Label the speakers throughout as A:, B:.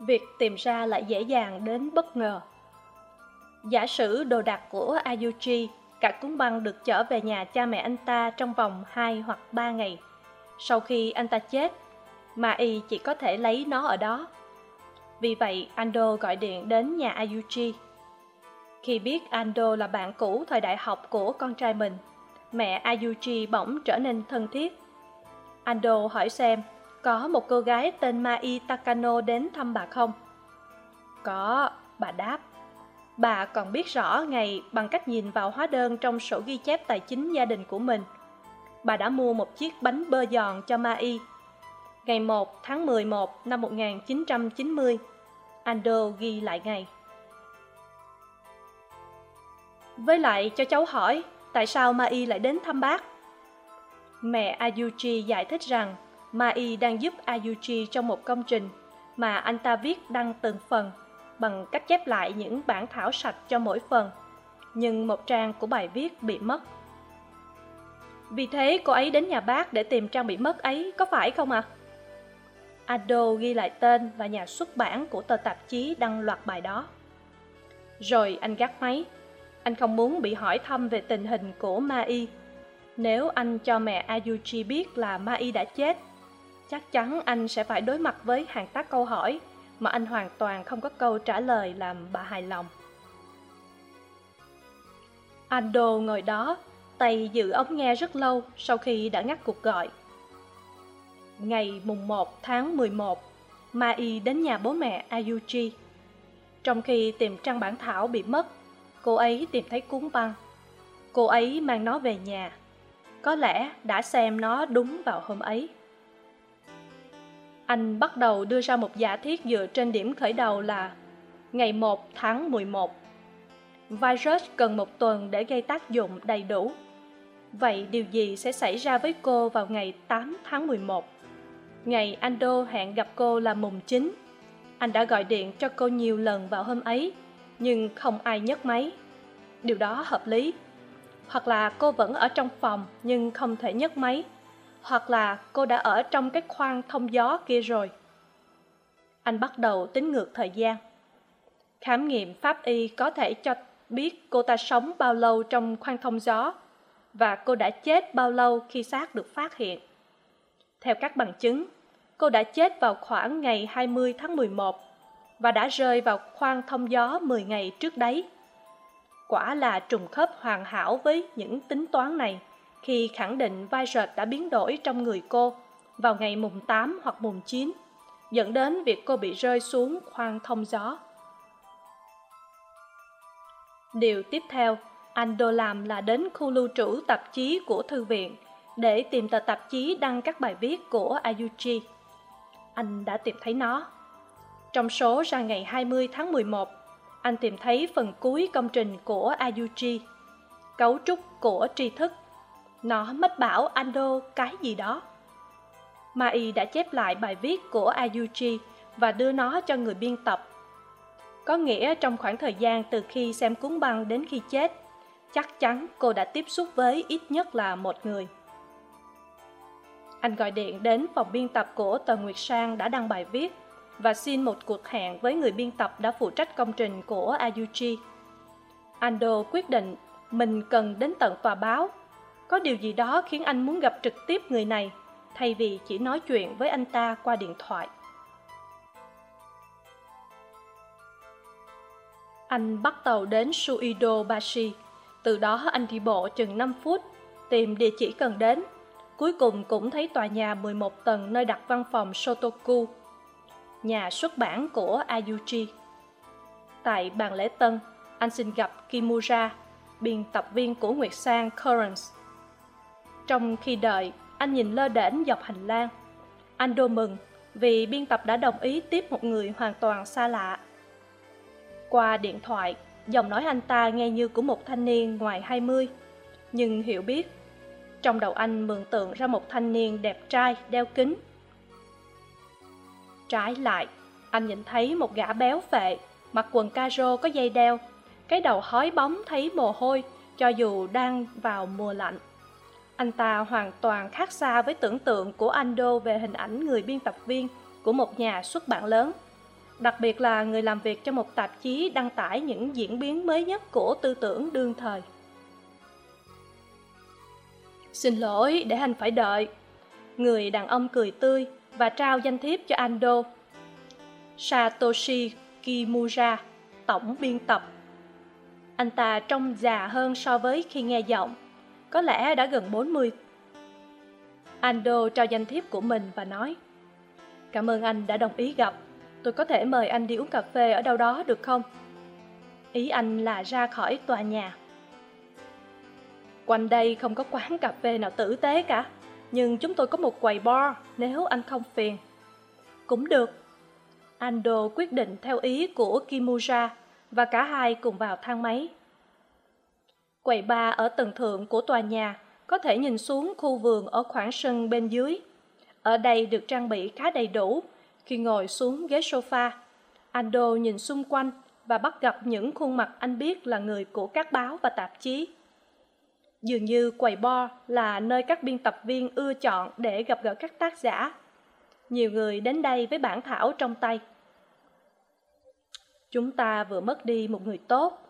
A: Việc tìm ra lại dễ dàng đến bất ngờ. Giả sử đồ đạc của Ayuji, cả cuốn băng được chở về nhà cha mẹ anh ta trong vòng hai hoặc ba ngày. Sau khi anh ta chết, Mai chỉ có thể lấy nó ở đó. Vì vậy, Ando gọi điện đến nhà Ayuji. Khi biết Ando là bạn cũ thời đại học của con trai mình, mẹ Ayuji bỗng trở nên thân thiết. Ando hỏi xem có một cô gái tên Mai Takano đến thăm bà không? Có, bà đáp. Bà còn biết rõ ngày bằng cách nhìn vào hóa đơn trong sổ ghi chép tài chính gia đình của mình. Bà đã mua một chiếc bánh bơ giòn cho Mai. Ngày 1 tháng 11 năm 1990, Ando ghi lại ngày. Với lại cho cháu hỏi, tại sao Mai lại đến thăm bác? Mẹ Ayuchi giải thích rằng Mai đang giúp Ayuji trong một công trình mà anh ta viết đăng từng phần bằng cách chép lại những bản thảo sạch cho mỗi phần, nhưng một trang của bài viết bị mất. Vì thế cô ấy đến nhà bác để tìm trang bị mất ấy, có phải không ạ? À? Ado ghi lại tên và nhà xuất bản của tờ tạp chí đăng loạt bài đó. Rồi anh gác máy. Anh không muốn bị hỏi thăm về tình hình của Mai. Nếu anh cho mẹ Ayuji biết là Mai đã chết, chắc chắn anh sẽ phải đối mặt với hàng tác câu hỏi mà anh hoàn toàn không có câu trả lời làm bà hài lòng. Ando ngồi đó, tay giữ ống nghe rất lâu sau khi đã ngắt cuộc gọi. Ngày mùng một tháng mười một, mai đến nhà bố mẹ Ayuji. trong khi tìm trang bản thảo bị mất, cô ấy tìm thấy cuốn băng cô ấy mang nó về nhà. Có lẽ đã xem nó đúng vào hôm ấy anh bắt đầu đưa ra một giả thiết dựa trên điểm khởi đầu là ngày một tháng mười một. Virus cần một tuần để gây tác dụng đầy đủ. Vậy điều gì sẽ xảy ra với cô vào ngày tám tháng mười một? Ngày Ando hẹn gặp cô là mùng chín. Anh đã gọi điện cho cô nhiều lần vào hôm ấy, nhưng không ai nhấc máy. Điều đó hợp lý. Hoặc là cô vẫn ở trong phòng nhưng không thể nhấc máy hoặc là cô đã ở trong cái khoang thông gió kia rồi. Anh bắt đầu tính ngược thời gian. Khám nghiệm pháp y có thể cho biết cô ta sống bao lâu trong khoang thông gió và cô đã chết bao lâu khi xác được phát hiện. Theo các bằng chứng, cô đã chết vào khoảng ngày 20 tháng 11 và đã rơi vào khoang thông gió 10 ngày trước đấy. Quả là trùng khớp hoàn hảo với những tính toán này khi khẳng định vai rệt đã biến đổi trong người cô vào ngày mùng tám hoặc mùng chín dẫn đến việc cô bị rơi xuống khoang thông gió. Điều tiếp theo, anh Đô làm là đến khu lưu trữ tạp chí của thư viện để tìm tờ tạp chí đăng các bài viết của Ayuchi. Anh đã tìm thấy nó. Trong số ra ngày 20 tháng 11, anh tìm thấy phần cuối công trình của Ayuchi, cấu trúc của tri thức nó mất bảo ando cái gì đó. Mai đã chép lại bài viết của Ayuji và đưa nó cho người biên tập. Có nghĩa trong khoảng thời gian từ khi xem cuốn băng đến khi chết, chắc chắn cô đã tiếp xúc với ít nhất là một người. Anh gọi điện đến phòng biên tập của tờ nguyệt sang đã đăng bài viết và xin một cuộc hẹn với người biên tập đã phụ trách công trình của Ayuji. ando quyết định mình cần đến tận tòa báo có điều gì đó khiến anh muốn gặp trực tiếp người này thay vì chỉ nói chuyện với anh ta qua điện thoại. Anh bắt tàu đến suido bashi. Từ đó anh đi bộ chừng năm phút tìm địa chỉ cần đến. Cuối cùng cũng thấy tòa nhà 11 tầng nơi đặt văn phòng Shotoku, nhà xuất bản của Ayuji. Tại bàn lễ tân, anh xin gặp Kimura, biên tập viên của Nguyệt Sang Currents trong khi đợi anh nhìn lơ đễnh dọc hành lang anh đô mừng vì biên tập đã đồng ý tiếp một người hoàn toàn xa lạ. Qua điện thoại, giọng nói anh ta nghe như của một thanh niên ngoài hai mươi, nhưng hiểu biết. Trong đầu anh mường tượng ra một thanh niên đẹp trai đeo kính. Trái lại, anh nhìn thấy một gã béo phệ, mặc quần caro có dây đeo, cái đầu hói bóng thấy mồ hôi cho dù đang vào mùa lạnh. Anh ta hoàn toàn khác xa với tưởng tượng của Ando về hình ảnh người biên tập viên của một nhà xuất bản lớn. Đặc biệt là người làm việc cho một tạp chí đăng tải những diễn biến mới nhất của tư tưởng đương thời. Xin lỗi để anh phải đợi. Người đàn ông cười tươi và trao danh thiếp cho Ando. Satoshi Kimura, tổng biên tập. Anh ta trông già hơn so với khi nghe giọng có lẽ đã gần 40. Ando trao danh thiếp của mình và nói Cảm ơn anh đã đồng ý gặp. Tôi có thể mời anh đi uống cà phê ở đâu đó được không? Ý anh là ra khỏi tòa nhà. Quanh đây không có quán cà phê nào tử tế cả, nhưng chúng tôi có một quầy bar nếu anh không phiền. Cũng được. Ando quyết định theo ý của Kimura và cả hai cùng vào thang máy. Quầy bar ở tầng thượng của tòa nhà có thể nhìn xuống khu vườn ở khoảng sân bên dưới. Ở đây được trang bị khá đầy đủ. Khi ngồi xuống ghế sofa, Ando nhìn xung quanh và bắt gặp những khuôn mặt anh biết là người của các báo và tạp chí. Dường như quầy bar là nơi các biên tập viên ưa chọn để gặp gỡ các tác giả. Nhiều người đến đây với bản thảo trong tay. Chúng ta vừa mất đi một người tốt,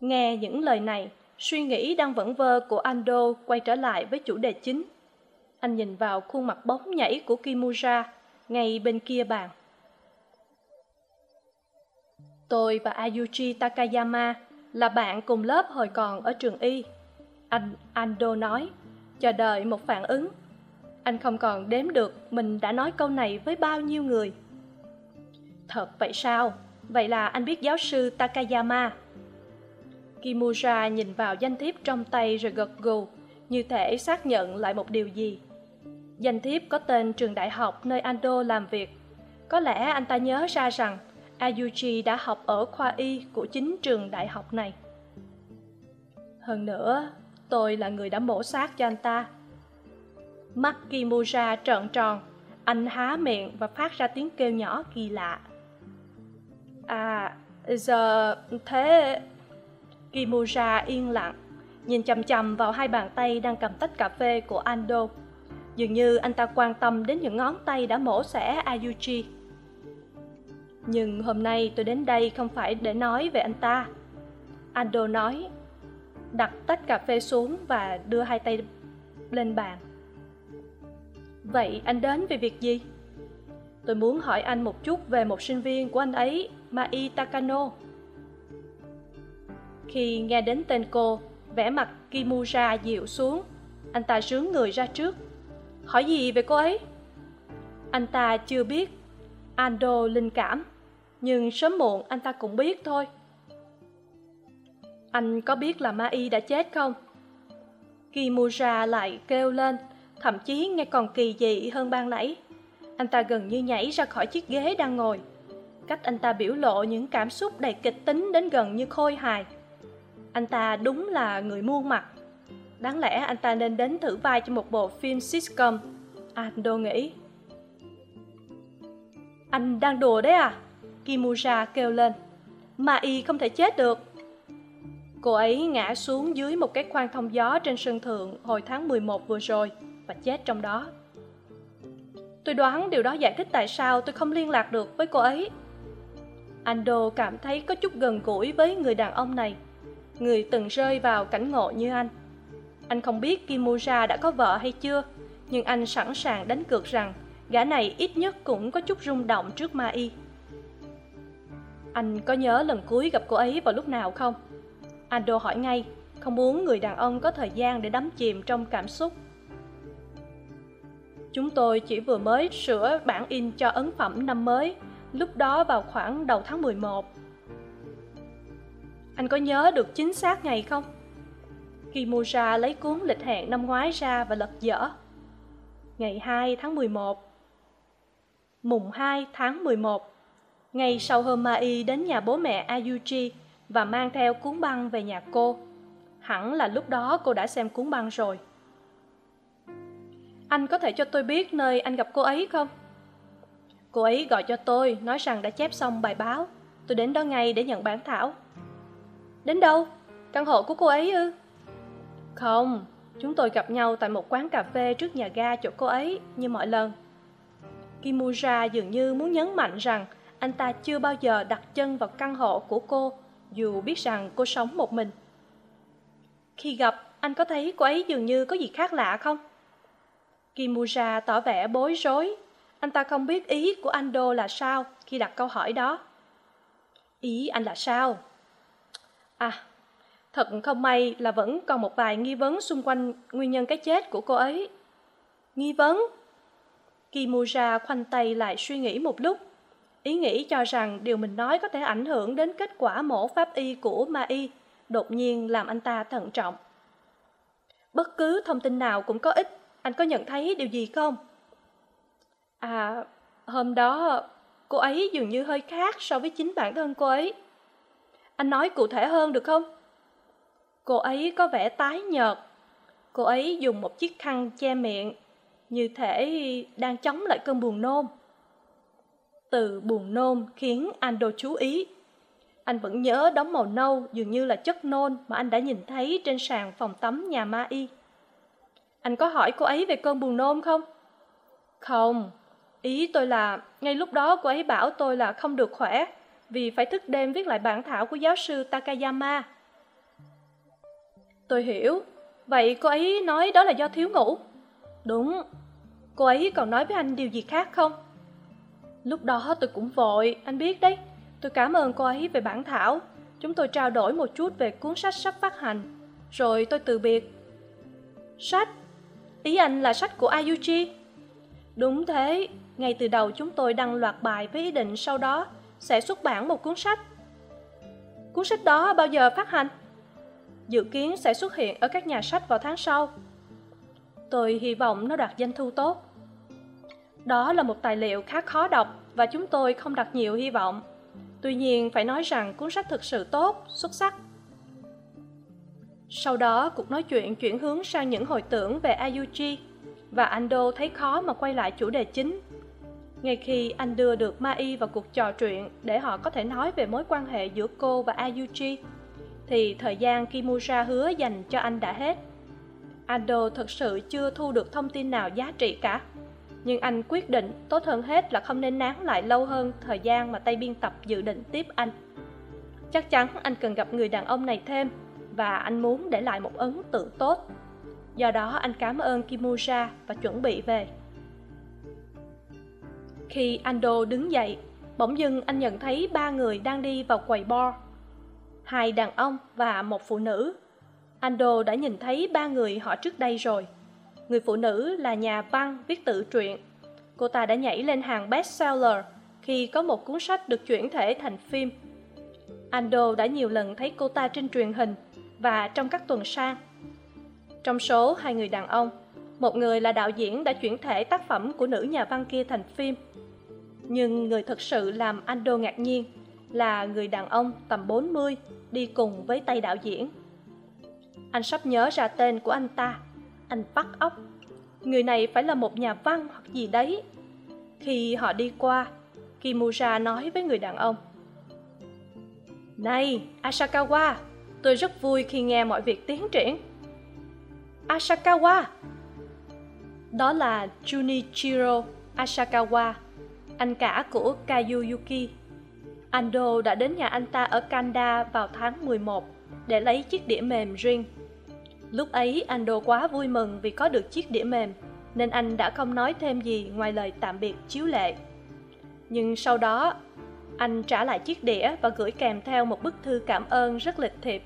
A: Nghe những lời này, suy nghĩ đang vẩn vơ của Ando quay trở lại với chủ đề chính. Anh nhìn vào khuôn mặt bóng nhảy của Kimura ngay bên kia bàn. Tôi và Ayuji Takayama là bạn cùng lớp hồi còn ở trường Y. Anh Ando nói, chờ đợi một phản ứng. Anh không còn đếm được mình đã nói câu này với bao nhiêu người. Thật vậy sao? Vậy là anh biết giáo sư Takayama Kimura nhìn vào danh thiếp trong tay rồi gật gù, như thể xác nhận lại một điều gì. Danh thiếp có tên trường đại học nơi Ando làm việc. Có lẽ anh ta nhớ ra rằng Ayuji đã học ở khoa y của chính trường đại học này. Hơn nữa, tôi là người đã mổ xác cho anh ta. Mắt Kimura trợn tròn, anh há miệng và phát ra tiếng kêu nhỏ kỳ lạ. À, giờ thế Kimura yên lặng, nhìn chằm chằm vào hai bàn tay đang cầm tách cà phê của Ando. Dường như anh ta quan tâm đến những ngón tay đã mổ xẻ Ayuji. Nhưng hôm nay tôi đến đây không phải để nói về anh ta. Ando nói, đặt tách cà phê xuống và đưa hai tay lên bàn. Vậy anh đến vì việc gì? Tôi muốn hỏi anh một chút về một sinh viên của anh ấy, Mai Takano. Khi nghe đến tên cô, vẻ mặt Kimura dịu xuống. Anh ta sướng người ra trước. Hỏi gì về cô ấy? Anh ta chưa biết. Ando linh cảm. Nhưng sớm muộn anh ta cũng biết thôi. Anh có biết là Mai đã chết không? Kimura lại kêu lên, thậm chí nghe còn kỳ dị hơn ban nãy. Anh ta gần như nhảy ra khỏi chiếc ghế đang ngồi. Cách anh ta biểu lộ những cảm xúc đầy kịch tính đến gần như khôi hài anh ta đúng là người muôn mặt. Đáng lẽ anh ta nên đến thử vai cho một bộ phim sitcom. À, Ando nghĩ. Anh đang đùa đấy à? Kimura kêu lên. Mà y không thể chết được. Cô ấy ngã xuống dưới một cái khoang thông gió trên sân thượng hồi tháng 11 vừa rồi và chết trong đó. Tôi đoán điều đó giải thích tại sao tôi không liên lạc được với cô ấy. Ando cảm thấy có chút gần gũi với người đàn ông này người từng rơi vào cảnh ngộ như anh. Anh không biết kimura đã có vợ hay chưa, nhưng anh sẵn sàng đánh cược rằng gã này ít nhất cũng có chút rung động trước ma y. Anh có nhớ lần cuối gặp cô ấy vào lúc nào không? Ando hỏi ngay, không muốn người đàn ông có thời gian để đắm chìm trong cảm xúc. Chúng tôi chỉ vừa mới sửa bản in cho ấn phẩm năm mới, lúc đó vào khoảng đầu tháng mười một anh có nhớ được chính xác ngày không kimura lấy cuốn lịch hẹn năm ngoái ra và lật dở ngày hai tháng mười một Mùng 2 tháng 11 Ngày sau hôm Mai đến nhà bố mẹ Ayuji và mang theo cuốn băng về nhà cô. Hẳn là lúc đó cô đã xem cuốn băng rồi. Anh có thể cho tôi biết nơi anh gặp cô ấy không? Cô ấy gọi cho tôi, nói rằng đã chép xong bài báo. Tôi đến đó ngay để nhận bản thảo. Đến đâu? Căn hộ của cô ấy ư? Không, chúng tôi gặp nhau tại một quán cà phê trước nhà ga chỗ cô ấy, như mọi lần. Kimura dường như muốn nhấn mạnh rằng anh ta chưa bao giờ đặt chân vào căn hộ của cô, dù biết rằng cô sống một mình. Khi gặp, anh có thấy cô ấy dường như có gì khác lạ không? Kimura tỏ vẻ bối rối. Anh ta không biết ý của Ando là sao khi đặt câu hỏi đó. Ý anh là sao? À, thật không may là vẫn còn một vài nghi vấn xung quanh nguyên nhân cái chết của cô ấy. Nghi vấn? Kimura khoanh tay lại suy nghĩ một lúc. Ý nghĩ cho rằng điều mình nói có thể ảnh hưởng đến kết quả mổ pháp y của Mai, đột nhiên làm anh ta thận trọng. Bất cứ thông tin nào cũng có ích, anh có nhận thấy điều gì không? À, hôm đó cô ấy dường như hơi khác so với chính bản thân cô ấy. Anh nói cụ thể hơn được không? Cô ấy có vẻ tái nhợt. Cô ấy dùng một chiếc khăn che miệng, như thể đang chống lại cơn buồn nôn. Từ buồn nôn khiến Ando chú ý. Anh vẫn nhớ đống màu nâu dường như là chất nôn mà anh đã nhìn thấy trên sàn phòng tắm nhà Ma Y. Anh có hỏi cô ấy về cơn buồn nôn không? Không, ý tôi là ngay lúc đó cô ấy bảo tôi là không được khỏe vì phải thức đêm viết lại bản thảo của giáo sư Takayama. Tôi hiểu, vậy cô ấy nói đó là do thiếu ngủ. Đúng, cô ấy còn nói với anh điều gì khác không? Lúc đó tôi cũng vội, anh biết đấy. Tôi cảm ơn cô ấy về bản thảo. Chúng tôi trao đổi một chút về cuốn sách sắp phát hành. Rồi tôi từ biệt. Sách? Ý anh là sách của Ayuji. Đúng thế, ngay từ đầu chúng tôi đăng loạt bài với ý định sau đó sẽ xuất bản một cuốn sách. Cuốn sách đó bao giờ phát hành? Dự kiến sẽ xuất hiện ở các nhà sách vào tháng sau. Tôi hy vọng nó đạt doanh thu tốt. Đó là một tài liệu khá khó đọc và chúng tôi không đặt nhiều hy vọng. Tuy nhiên phải nói rằng cuốn sách thực sự tốt, xuất sắc. Sau đó cuộc nói chuyện chuyển hướng sang những hồi tưởng về Ayuji và Ando thấy khó mà quay lại chủ đề chính. Ngay khi anh đưa được Mai vào cuộc trò chuyện để họ có thể nói về mối quan hệ giữa cô và Ayuji, thì thời gian Kimura hứa dành cho anh đã hết. Ando thực sự chưa thu được thông tin nào giá trị cả nhưng anh quyết định tốt hơn hết là không nên nán lại lâu hơn thời gian mà tay biên tập dự định tiếp anh. Chắc chắn anh cần gặp người đàn ông này thêm và anh muốn để lại một ấn tượng tốt. Do đó anh cảm ơn kimura và chuẩn bị về khi ando đứng dậy, bỗng dưng anh nhận thấy ba người đang đi vào quầy bar hai đàn ông và một phụ nữ. Ando đã nhìn thấy ba người họ trước đây rồi. Người phụ nữ là nhà văn viết tự truyện. Cô ta đã nhảy lên hàng bestseller khi có một cuốn sách được chuyển thể thành phim. Ando đã nhiều lần thấy cô ta trên truyền hình và trong các tuần sang. Trong số hai người đàn ông một người là đạo diễn đã chuyển thể tác phẩm của nữ nhà văn kia thành phim. Nhưng người thực sự làm anh đô ngạc nhiên là người đàn ông tầm bốn mươi đi cùng với tay đạo diễn. Anh sắp nhớ ra tên của anh ta, anh bắt óc người này phải là một nhà văn hoặc gì đấy. Khi họ đi qua, kimura nói với người đàn ông, này, asakawa, tôi rất vui khi nghe mọi việc tiến triển. Asakawa đó là junichiro asakawa anh cả của kayuyuki. Ando đã đến nhà anh ta ở kanda vào tháng 11 để lấy chiếc đĩa mềm riêng. lúc ấy, Ando quá vui mừng vì có được chiếc đĩa mềm, nên anh đã không nói thêm gì ngoài lời tạm biệt chiếu lệ. Nhưng sau đó, anh trả lại chiếc đĩa và gửi kèm theo một bức thư cảm ơn rất lịch thiệp.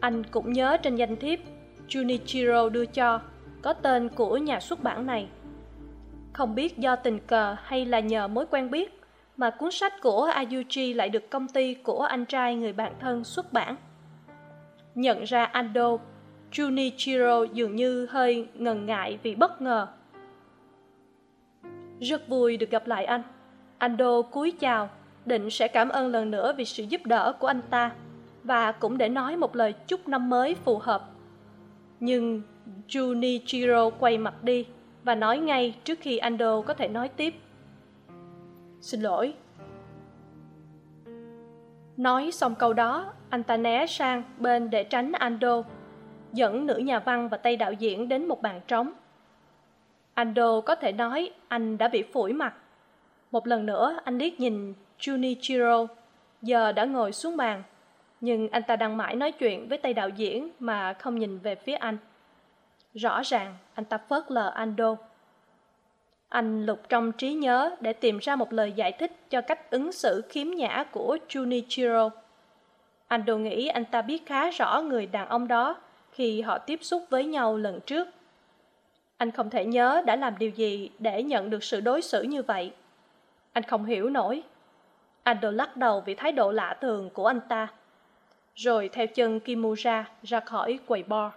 A: Anh cũng nhớ trên danh thiếp junichiro đưa cho có tên của nhà xuất bản này. Không biết do tình cờ hay là nhờ mối quen biết mà cuốn sách của ayuji lại được công ty của anh trai người bạn thân xuất bản. Nhận ra ando, junichiro dường như hơi ngần ngại vì bất ngờ. Rất vui được gặp lại anh. Ando cúi chào, định sẽ cảm ơn lần nữa vì sự giúp đỡ của anh ta và cũng để nói một lời chúc năm mới phù hợp. Nhưng junichiro quay mặt đi và nói ngay trước khi ando có thể nói tiếp. Xin lỗi. Nói xong câu đó, anh ta né sang bên để tránh ando, dẫn nữ nhà văn và tay đạo diễn đến một bàn trống. Ando có thể nói anh đã bị phủi mặt. Một lần nữa, anh liếc nhìn junichiro, giờ đã ngồi xuống bàn, nhưng anh ta đang mãi nói chuyện với tay đạo diễn mà không nhìn về phía anh rõ ràng, anh ta phớt lờ ando. Anh lục trong trí nhớ để tìm ra một lời giải thích cho cách ứng xử khiếm nhã của junichiro. Ando nghĩ anh ta biết khá rõ người đàn ông đó khi họ tiếp xúc với nhau lần trước. Anh không thể nhớ đã làm điều gì để nhận được sự đối xử như vậy. Anh không hiểu nổi. Ando lắc đầu vì thái độ lạ thường của anh ta. Rồi theo chân kimura ra khỏi quầy bar.